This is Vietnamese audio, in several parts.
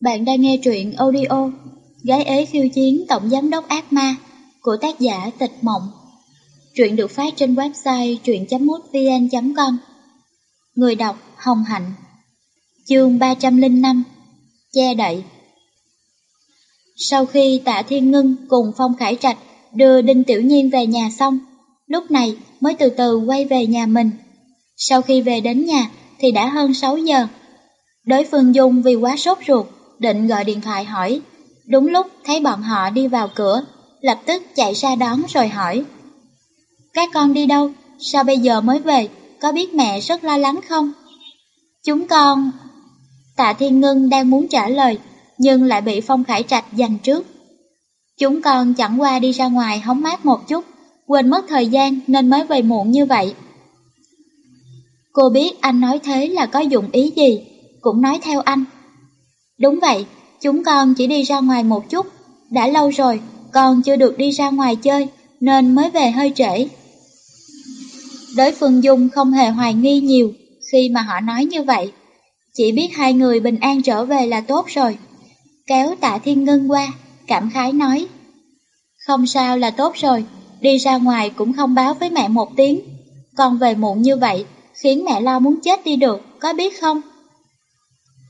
Bạn đang nghe truyện audio Gái ế khiêu chiến tổng giám đốc ác ma của tác giả Tịch Mộng. Truyện được phát trên website truyện.mútvn.com Người đọc Hồng Hạnh Chương 305 Che đậy Sau khi tạ Thiên Ngân cùng Phong Khải Trạch đưa Đinh Tiểu Nhiên về nhà xong, lúc này mới từ từ quay về nhà mình. Sau khi về đến nhà thì đã hơn 6 giờ. Đối phương Dung vì quá sốt ruột định gọi điện thoại hỏi. Đúng lúc thấy bọn họ đi vào cửa, lập tức chạy ra đón rồi hỏi. Các con đi đâu? Sao bây giờ mới về? Có biết mẹ rất lo lắng không? Chúng con... Tạ Thiên Ngân đang muốn trả lời, nhưng lại bị Phong Khải Trạch giành trước. Chúng con chẳng qua đi ra ngoài hóng mát một chút, quên mất thời gian nên mới về muộn như vậy. Cô biết anh nói thế là có dụng ý gì, cũng nói theo anh. Đúng vậy, chúng con chỉ đi ra ngoài một chút, đã lâu rồi, con chưa được đi ra ngoài chơi, nên mới về hơi trễ. Đối phương Dung không hề hoài nghi nhiều khi mà họ nói như vậy, chỉ biết hai người bình an trở về là tốt rồi. Kéo tạ thiên ngân qua, cảm khái nói. Không sao là tốt rồi, đi ra ngoài cũng không báo với mẹ một tiếng. Con về muộn như vậy, khiến mẹ lo muốn chết đi được, có biết không?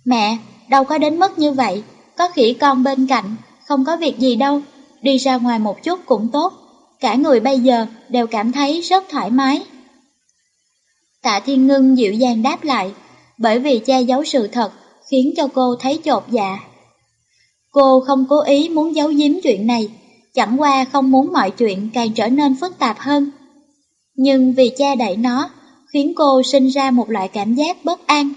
Mẹ, đâu có đến mức như vậy, có khỉ con bên cạnh, không có việc gì đâu, đi ra ngoài một chút cũng tốt, cả người bây giờ đều cảm thấy rất thoải mái. Tạ Thiên Ngân dịu dàng đáp lại, bởi vì che giấu sự thật khiến cho cô thấy chột dạ. Cô không cố ý muốn giấu giếm chuyện này, chẳng qua không muốn mọi chuyện càng trở nên phức tạp hơn. Nhưng vì che đậy nó, khiến cô sinh ra một loại cảm giác bất an.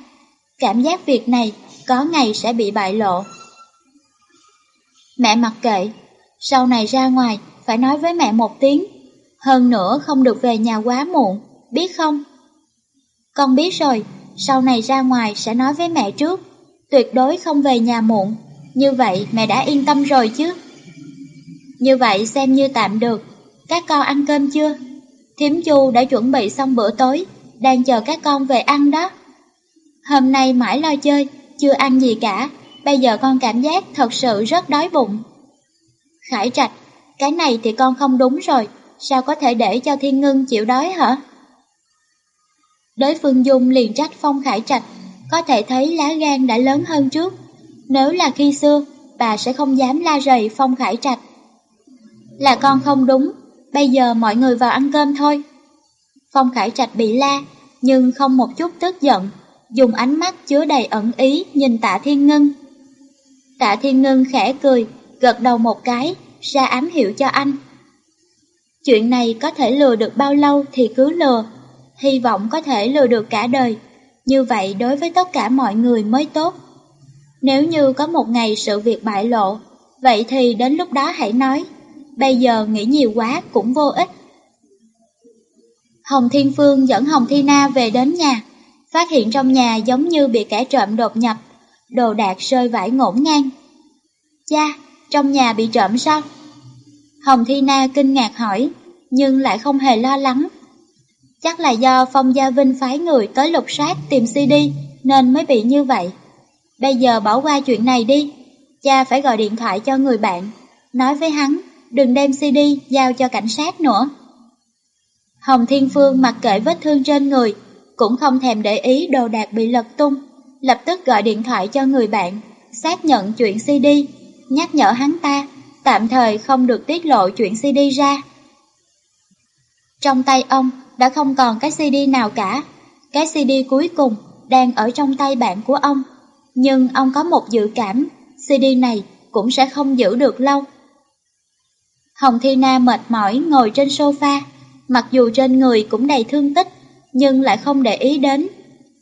Cảm giác việc này có ngày sẽ bị bại lộ. Mẹ mặc kệ, sau này ra ngoài phải nói với mẹ một tiếng, hơn nữa không được về nhà quá muộn, biết không? Con biết rồi, sau này ra ngoài sẽ nói với mẹ trước, tuyệt đối không về nhà muộn, như vậy mẹ đã yên tâm rồi chứ. Như vậy xem như tạm được, các con ăn cơm chưa? Thiếm Chu đã chuẩn bị xong bữa tối, đang chờ các con về ăn đó. Hôm nay mãi lo chơi, chưa ăn gì cả, bây giờ con cảm giác thật sự rất đói bụng. Khải Trạch, cái này thì con không đúng rồi, sao có thể để cho Thiên Ngân chịu đói hả? Đối phương Dung liền trách Phong Khải Trạch, có thể thấy lá gan đã lớn hơn trước. Nếu là khi xưa, bà sẽ không dám la rầy Phong Khải Trạch. Là con không đúng, bây giờ mọi người vào ăn cơm thôi. Phong Khải Trạch bị la, nhưng không một chút tức giận, dùng ánh mắt chứa đầy ẩn ý nhìn tạ thiên ngân. Tạ thiên ngân khẽ cười, gật đầu một cái, ra ám hiệu cho anh. Chuyện này có thể lừa được bao lâu thì cứ lừa, hy vọng có thể lừa được cả đời, như vậy đối với tất cả mọi người mới tốt. Nếu như có một ngày sự việc bại lộ, vậy thì đến lúc đó hãy nói, bây giờ nghĩ nhiều quá cũng vô ích. Hồng Thiên Phương dẫn Hồng Thi Na về đến nhà, phát hiện trong nhà giống như bị kẻ trộm đột nhập, đồ đạc rơi vãi ngổn ngang. Cha, trong nhà bị trộm sao? Hồng Thi Na kinh ngạc hỏi, nhưng lại không hề lo lắng. Chắc là do Phong Gia Vinh phái người tới lục soát tìm CD nên mới bị như vậy. Bây giờ bỏ qua chuyện này đi, cha phải gọi điện thoại cho người bạn, nói với hắn đừng đem CD giao cho cảnh sát nữa. Hồng Thiên Phương mặc kệ vết thương trên người, cũng không thèm để ý đồ đạc bị lật tung, lập tức gọi điện thoại cho người bạn, xác nhận chuyện CD, nhắc nhở hắn ta, tạm thời không được tiết lộ chuyện CD ra. Trong tay ông đã không còn cái CD nào cả, cái CD cuối cùng đang ở trong tay bạn của ông, nhưng ông có một dự cảm, CD này cũng sẽ không giữ được lâu. Hồng Thi Na mệt mỏi ngồi trên sofa, mặc dù trên người cũng đầy thương tích, nhưng lại không để ý đến,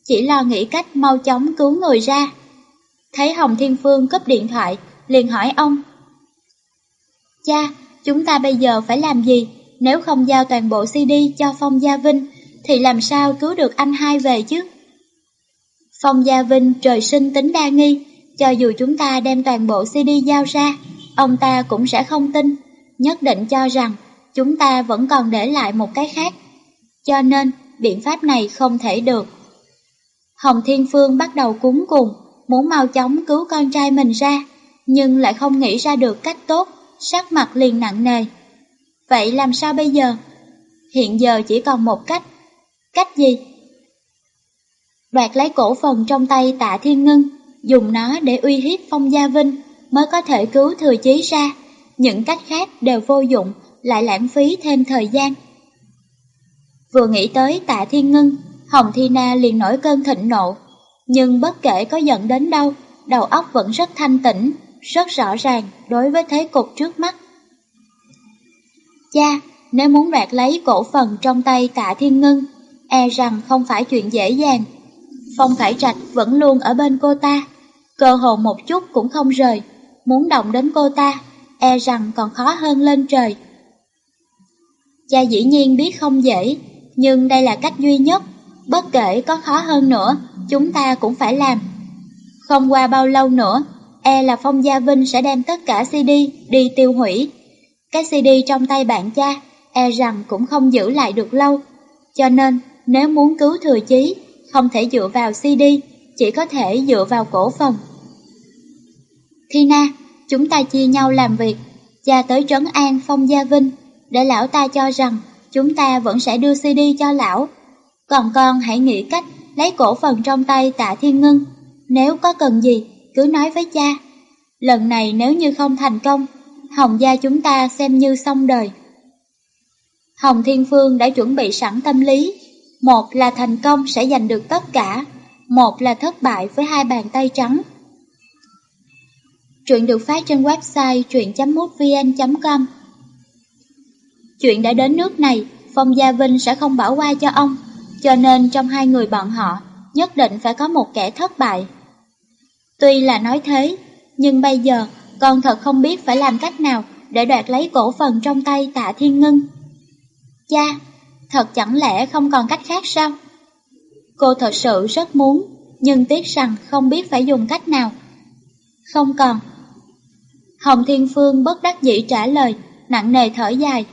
chỉ lo nghĩ cách mau chóng cứu người ra. Thấy Hồng Thiên Phương cúp điện thoại, liền hỏi ông. Cha, chúng ta bây giờ phải làm gì? Nếu không giao toàn bộ CD cho Phong Gia Vinh, thì làm sao cứu được anh hai về chứ? Phong Gia Vinh trời sinh tính đa nghi, cho dù chúng ta đem toàn bộ CD giao ra, ông ta cũng sẽ không tin, nhất định cho rằng chúng ta vẫn còn để lại một cái khác. Cho nên, biện pháp này không thể được. Hồng Thiên Phương bắt đầu cuốn cùng, muốn mau chóng cứu con trai mình ra, nhưng lại không nghĩ ra được cách tốt, sắc mặt liền nặng nề. Vậy làm sao bây giờ? Hiện giờ chỉ còn một cách. Cách gì? Đoạt lấy cổ phần trong tay tạ thiên ngân, dùng nó để uy hiếp phong gia vinh, mới có thể cứu thừa chí ra. Những cách khác đều vô dụng, lại lãng phí thêm thời gian. Vừa nghĩ tới tạ thiên ngân, Hồng Thi Na liền nổi cơn thịnh nộ. Nhưng bất kể có giận đến đâu, đầu óc vẫn rất thanh tĩnh, rất rõ ràng đối với thế cục trước mắt. Cha, nếu muốn đoạt lấy cổ phần trong tay tạ thiên ngân, e rằng không phải chuyện dễ dàng. Phong Khải Trạch vẫn luôn ở bên cô ta, cơ hồ một chút cũng không rời, muốn động đến cô ta, e rằng còn khó hơn lên trời. Cha dĩ nhiên biết không dễ, nhưng đây là cách duy nhất, bất kể có khó hơn nữa, chúng ta cũng phải làm. Không qua bao lâu nữa, e là Phong Gia Vinh sẽ đem tất cả CD đi tiêu hủy. Cái CD trong tay bạn cha, e rằng cũng không giữ lại được lâu. Cho nên, nếu muốn cứu thừa chí, không thể dựa vào CD, chỉ có thể dựa vào cổ phần. Thina, chúng ta chia nhau làm việc, cha tới trấn an Phong Gia Vinh, để lão ta cho rằng chúng ta vẫn sẽ đưa CD cho lão. Còn con hãy nghĩ cách lấy cổ phần trong tay tạ thiên ngân. Nếu có cần gì, cứ nói với cha. Lần này nếu như không thành công, Hồng gia chúng ta xem như xong đời. Hồng Thiên Phương đã chuẩn bị sẵn tâm lý. Một là thành công sẽ giành được tất cả, một là thất bại với hai bàn tay trắng. Truyện được phát trên website truyện.mútvn.com Chuyện đã đến nước này, Phong Gia Vinh sẽ không bỏ qua cho ông, cho nên trong hai người bọn họ, nhất định phải có một kẻ thất bại. Tuy là nói thế, nhưng bây giờ con thật không biết phải làm cách nào để đoạt lấy cổ phần trong tay tạ thiên ngân. Cha, thật chẳng lẽ không còn cách khác sao? Cô thật sự rất muốn, nhưng tiếc rằng không biết phải dùng cách nào. Không còn. Hồng Thiên Phương bất đắc dĩ trả lời, nặng nề thở dài.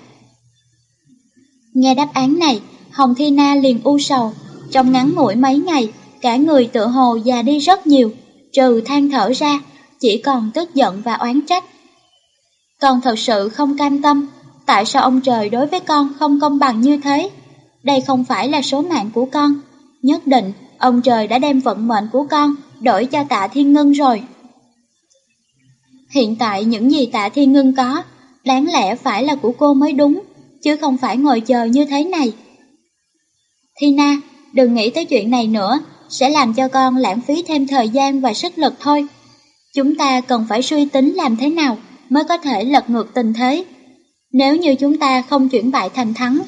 Nghe đáp án này, Hồng Thi Na liền u sầu, trong ngắn ngủi mấy ngày, cả người tự hồ già đi rất nhiều, trừ than thở ra, chỉ còn tức giận và oán trách. Con thật sự không cam tâm, tại sao ông trời đối với con không công bằng như thế? Đây không phải là số mạng của con, nhất định ông trời đã đem vận mệnh của con đổi cho tạ thiên ngân rồi. Hiện tại những gì tạ thiên ngân có, đáng lẽ phải là của cô mới đúng, chứ không phải ngồi chờ như thế này. Thina, đừng nghĩ tới chuyện này nữa, sẽ làm cho con lãng phí thêm thời gian và sức lực thôi. Chúng ta cần phải suy tính làm thế nào mới có thể lật ngược tình thế. Nếu như chúng ta không chuyển bại thành thắng,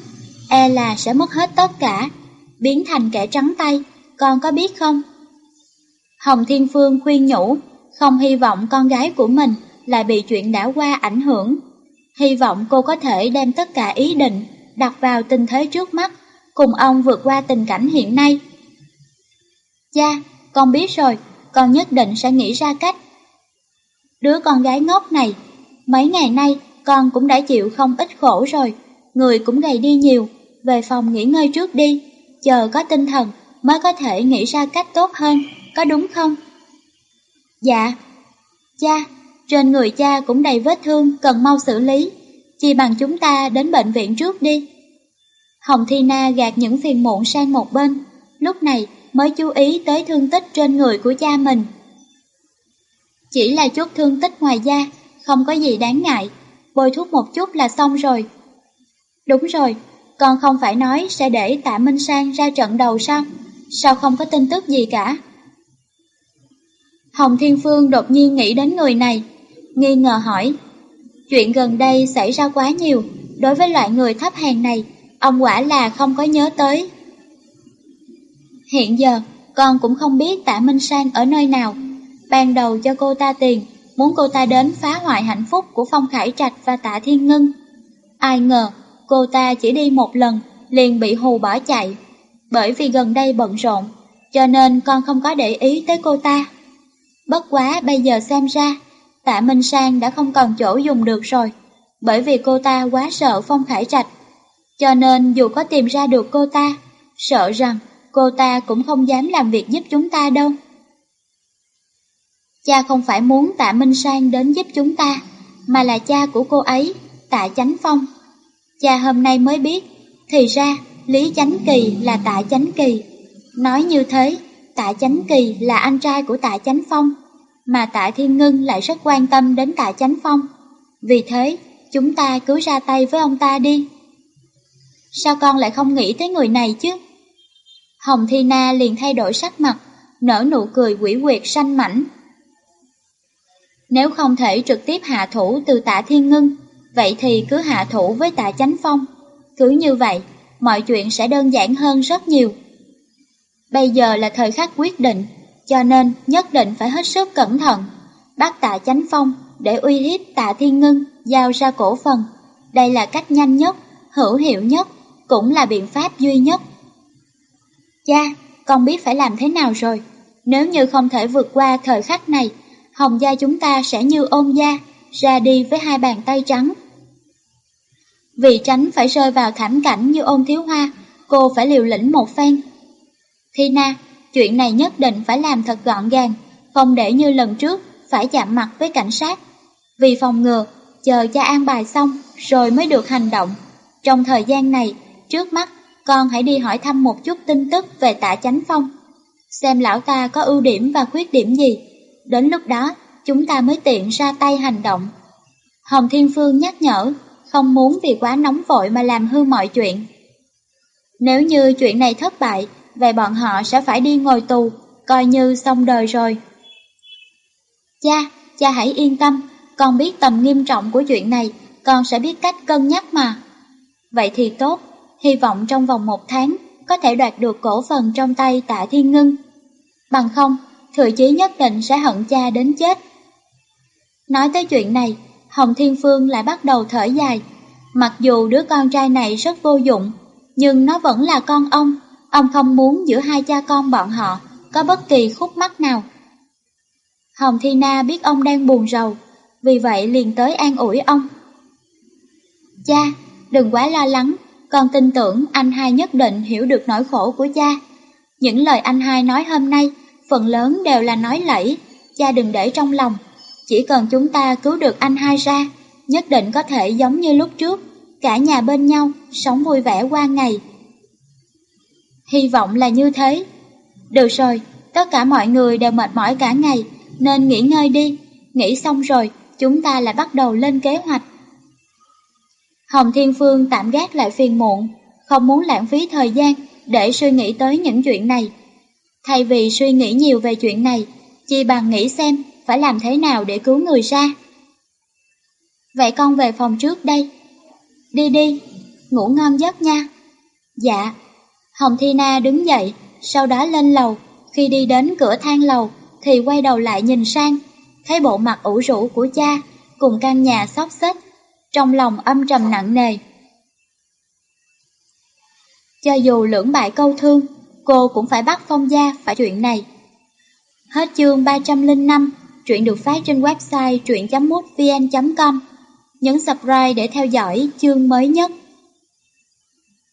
e là sẽ mất hết tất cả, biến thành kẻ trắng tay, con có biết không? Hồng Thiên Phương khuyên nhủ, không hy vọng con gái của mình lại bị chuyện đã qua ảnh hưởng. Hy vọng cô có thể đem tất cả ý định đặt vào tình thế trước mắt, cùng ông vượt qua tình cảnh hiện nay. Cha, con biết rồi, con nhất định sẽ nghĩ ra cách. Đứa con gái ngốc này, mấy ngày nay con cũng đã chịu không ít khổ rồi, người cũng gầy đi nhiều, về phòng nghỉ ngơi trước đi, chờ có tinh thần mới có thể nghĩ ra cách tốt hơn, có đúng không? Dạ. Cha, trên người cha cũng đầy vết thương cần mau xử lý, chỉ bằng chúng ta đến bệnh viện trước đi. Hồng Thi Na gạt những phiền muộn sang một bên, lúc này mới chú ý tới thương tích trên người của cha mình. Chỉ là chút thương tích ngoài da, không có gì đáng ngại, bôi thuốc một chút là xong rồi. Đúng rồi, con không phải nói sẽ để tạ Minh Sang ra trận đầu sao? Sao không có tin tức gì cả? Hồng Thiên Phương đột nhiên nghĩ đến người này, nghi ngờ hỏi. Chuyện gần đây xảy ra quá nhiều, đối với loại người thấp hèn này, ông quả là không có nhớ tới. Hiện giờ, con cũng không biết tạ Minh Sang ở nơi nào. Ban đầu cho cô ta tiền, muốn cô ta đến phá hoại hạnh phúc của Phong Khải Trạch và tạ Thiên Ngân. Ai ngờ, cô ta chỉ đi một lần, liền bị hù bỏ chạy. Bởi vì gần đây bận rộn, cho nên con không có để ý tới cô ta. Bất quá bây giờ xem ra, tạ Minh Sang đã không còn chỗ dùng được rồi, bởi vì cô ta quá sợ Phong Khải Trạch. Cho nên dù có tìm ra được cô ta, sợ rằng cô ta cũng không dám làm việc giúp chúng ta đâu. Cha không phải muốn tạ Minh Sang đến giúp chúng ta, mà là cha của cô ấy, tạ Chánh Phong. Cha hôm nay mới biết, thì ra Lý Chánh Kỳ là tạ Chánh Kỳ. Nói như thế, tạ Chánh Kỳ là anh trai của tạ Chánh Phong, mà tạ Thiên Ngân lại rất quan tâm đến tạ Chánh Phong. Vì thế, chúng ta cứ ra tay với ông ta đi. Sao con lại không nghĩ tới người này chứ? Hồng Thi Na liền thay đổi sắc mặt, nở nụ cười quỷ quyệt xanh mảnh. Nếu không thể trực tiếp hạ thủ từ tạ Thiên Ngân, vậy thì cứ hạ thủ với tạ Chánh Phong. Cứ như vậy, mọi chuyện sẽ đơn giản hơn rất nhiều. Bây giờ là thời khắc quyết định, cho nên nhất định phải hết sức cẩn thận. Bắt tạ Chánh Phong để uy hiếp tạ Thiên Ngân giao ra cổ phần. Đây là cách nhanh nhất, hữu hiệu nhất, cũng là biện pháp duy nhất. Cha, con biết phải làm thế nào rồi. Nếu như không thể vượt qua thời khắc này, Hồng gia chúng ta sẽ như ôn gia, ra đi với hai bàn tay trắng. Vì tránh phải rơi vào thảm cảnh như ôn thiếu hoa, cô phải liều lĩnh một phen. Thi na, chuyện này nhất định phải làm thật gọn gàng, không để như lần trước phải chạm mặt với cảnh sát. Vì phòng ngừa, chờ cha an bài xong rồi mới được hành động. Trong thời gian này, trước mắt con hãy đi hỏi thăm một chút tin tức về tạ chánh phong. Xem lão ta có ưu điểm và khuyết điểm gì. Đến lúc đó, chúng ta mới tiện ra tay hành động. Hồng Thiên Phương nhắc nhở, không muốn vì quá nóng vội mà làm hư mọi chuyện. Nếu như chuyện này thất bại, về bọn họ sẽ phải đi ngồi tù, coi như xong đời rồi. Cha, cha hãy yên tâm, con biết tầm nghiêm trọng của chuyện này, con sẽ biết cách cân nhắc mà. Vậy thì tốt, hy vọng trong vòng một tháng có thể đoạt được cổ phần trong tay tạ thiên ngưng. Bằng không, thừa chí nhất định sẽ hận cha đến chết. Nói tới chuyện này, Hồng Thiên Phương lại bắt đầu thở dài. Mặc dù đứa con trai này rất vô dụng, nhưng nó vẫn là con ông. Ông không muốn giữa hai cha con bọn họ có bất kỳ khúc mắc nào. Hồng Thi Na biết ông đang buồn rầu, vì vậy liền tới an ủi ông. Cha, đừng quá lo lắng, con tin tưởng anh hai nhất định hiểu được nỗi khổ của cha. Những lời anh hai nói hôm nay, phần lớn đều là nói lẫy, cha đừng để trong lòng. Chỉ cần chúng ta cứu được anh hai ra, nhất định có thể giống như lúc trước, cả nhà bên nhau, sống vui vẻ qua ngày. Hy vọng là như thế. Được rồi, tất cả mọi người đều mệt mỏi cả ngày, nên nghỉ ngơi đi. Nghỉ xong rồi, chúng ta lại bắt đầu lên kế hoạch. Hồng Thiên Phương tạm gác lại phiền muộn, không muốn lãng phí thời gian để suy nghĩ tới những chuyện này. Thay vì suy nghĩ nhiều về chuyện này, chỉ bằng nghĩ xem phải làm thế nào để cứu người ra. Vậy con về phòng trước đây. Đi đi, ngủ ngon giấc nha. Dạ. Hồng Thi Na đứng dậy, sau đó lên lầu. Khi đi đến cửa thang lầu, thì quay đầu lại nhìn sang, thấy bộ mặt ủ rũ của cha, cùng căn nhà xóc xếch, trong lòng âm trầm nặng nề. Cho dù lưỡng bại câu thương, cô cũng phải bắt phong gia phải chuyện này. Hết chương 305 chuyện được phát trên website truyện.mútvn.com Nhấn subscribe để theo dõi chương mới nhất.